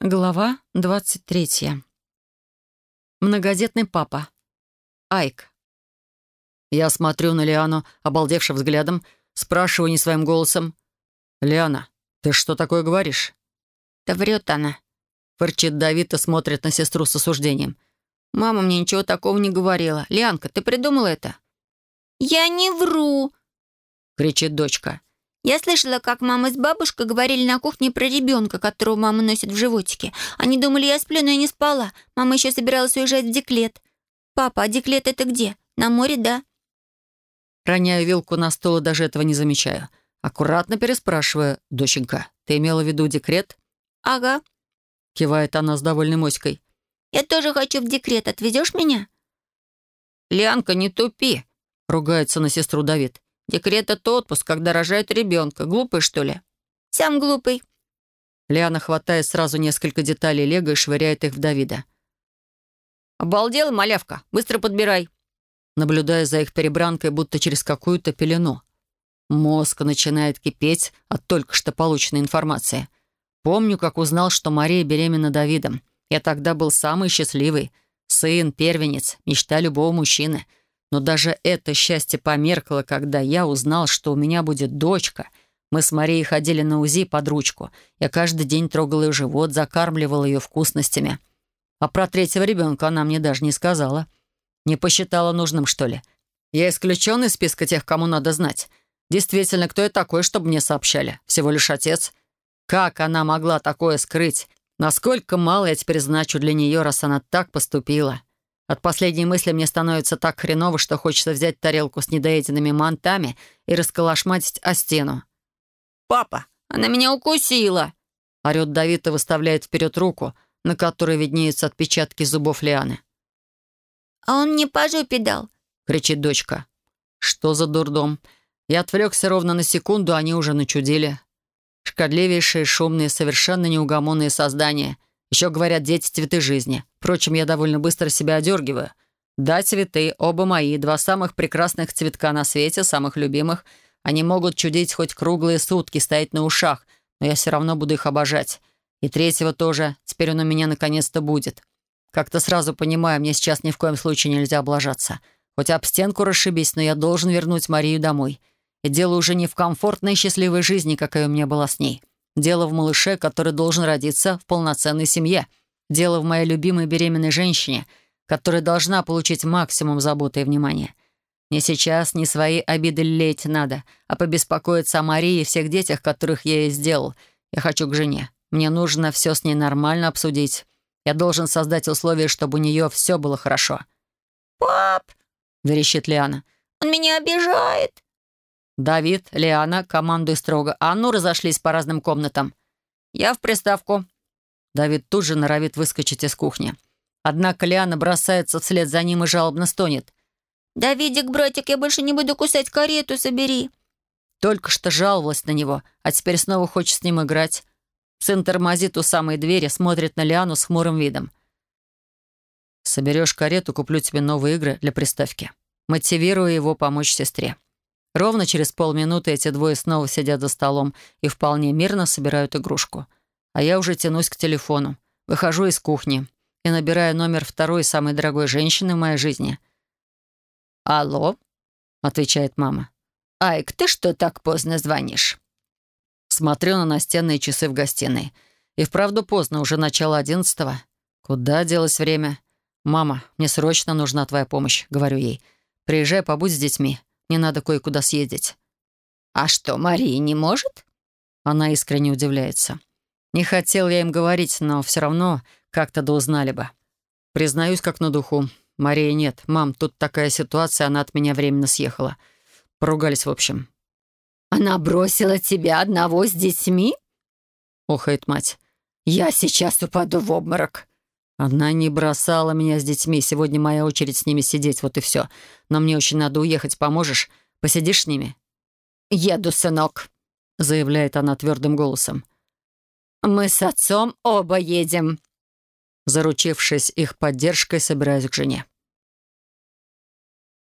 Глава 23. Многодетный папа. Айк. Я смотрю на Лиану, обалдевшим взглядом, спрашиваю не своим голосом. «Лиана, ты что такое говоришь?» «Да врет она», — фырчит Давид и смотрит на сестру с осуждением. «Мама мне ничего такого не говорила. Лианка, ты придумала это?» «Я не вру», — кричит дочка. Я слышала, как мама с бабушкой говорили на кухне про ребенка, которого мама носит в животике. Они думали, я сплю, но я не спала. Мама еще собиралась уезжать в деклет. Папа, а деклет это где? На море, да? Роняю вилку на стол и даже этого не замечаю. Аккуратно переспрашиваю. «Доченька, ты имела в виду декрет?» «Ага», — кивает она с довольной моськой. «Я тоже хочу в декрет. Отвезешь меня?» «Лианка, не тупи», — ругается на сестру Давид. Декрет — это отпуск, когда рожают ребенка. Глупый, что ли?» «Сам глупый». Лиана хватает сразу несколько деталей Лего и швыряет их в Давида. «Обалдела, малявка? Быстро подбирай!» Наблюдая за их перебранкой, будто через какую-то пелену. Мозг начинает кипеть от только что полученной информации. Помню, как узнал, что Мария беременна Давидом. Я тогда был самый счастливый. Сын, первенец, мечта любого мужчины — но даже это счастье померкло, когда я узнал, что у меня будет дочка. Мы с Марией ходили на УЗИ под ручку. Я каждый день трогал ее живот, закармливал ее вкусностями. А про третьего ребенка она мне даже не сказала. Не посчитала нужным, что ли. Я исключен из списка тех, кому надо знать. Действительно, кто я такой, чтобы мне сообщали? Всего лишь отец. Как она могла такое скрыть? Насколько мало я теперь значу для нее, раз она так поступила?» От последней мысли мне становится так хреново, что хочется взять тарелку с недоеденными мантами и расколошматить о стену. «Папа, она меня укусила!» Орет Давид и выставляет вперед руку, на которой виднеются отпечатки зубов Лианы. «А он мне по жопе дал!» — кричит дочка. «Что за дурдом?» Я отвлекся ровно на секунду, они уже начудили. Шкодливейшие, шумные, совершенно неугомонные создания — еще говорят, дети — цветы жизни. Впрочем, я довольно быстро себя одергиваю. Да, цветы, оба мои, два самых прекрасных цветка на свете, самых любимых. Они могут чудить хоть круглые сутки, стоять на ушах, но я все равно буду их обожать. И третьего тоже. Теперь он у меня наконец-то будет. Как-то сразу понимаю, мне сейчас ни в коем случае нельзя облажаться. Хоть об стенку расшибись, но я должен вернуть Марию домой. И дело уже не в комфортной счастливой жизни, какая у меня была с ней. Дело в малыше, который должен родиться в полноценной семье. Дело в моей любимой беременной женщине, которая должна получить максимум заботы и внимания. Не сейчас не свои обиды лелеять надо, а побеспокоиться о Марии и всех детях, которых я ей сделал. Я хочу к жене. Мне нужно все с ней нормально обсудить. Я должен создать условия, чтобы у нее все было хорошо. «Пап!» — верещит Лиана. «Он меня обижает!» «Давид, Лиана, командуй строго. А ну, разошлись по разным комнатам. Я в приставку». Давид тут же норовит выскочить из кухни. Однако Лиана бросается вслед за ним и жалобно стонет. «Давидик, братик, я больше не буду кусать карету, собери». Только что жаловалась на него, а теперь снова хочет с ним играть. Сын тормозит у самой двери, смотрит на Лиану с хмурым видом. «Соберешь карету, куплю тебе новые игры для приставки». Мотивирую его помочь сестре. Ровно через полминуты эти двое снова сидят за столом и вполне мирно собирают игрушку. А я уже тянусь к телефону. Выхожу из кухни и набираю номер второй самой дорогой женщины в моей жизни. «Алло?» — отвечает мама. «Айк, ты что так поздно звонишь?» Смотрю на настенные часы в гостиной. И вправду поздно, уже начало одиннадцатого. Куда делось время? «Мама, мне срочно нужна твоя помощь», — говорю ей. «Приезжай, побудь с детьми. Мне надо кое-куда съездить». «А что, Мария не может?» Она искренне удивляется. Не хотел я им говорить, но все равно как-то да узнали бы. Признаюсь, как на духу. Марии нет. Мам, тут такая ситуация, она от меня временно съехала. Поругались, в общем. «Она бросила тебя одного с детьми?» Охает мать. «Я сейчас упаду в обморок». Она не бросала меня с детьми. Сегодня моя очередь с ними сидеть, вот и все. Но мне очень надо уехать. Поможешь? Посидишь с ними?» «Еду, сынок», — заявляет она твердым голосом. «Мы с отцом оба едем». Заручившись их поддержкой, собираюсь к жене.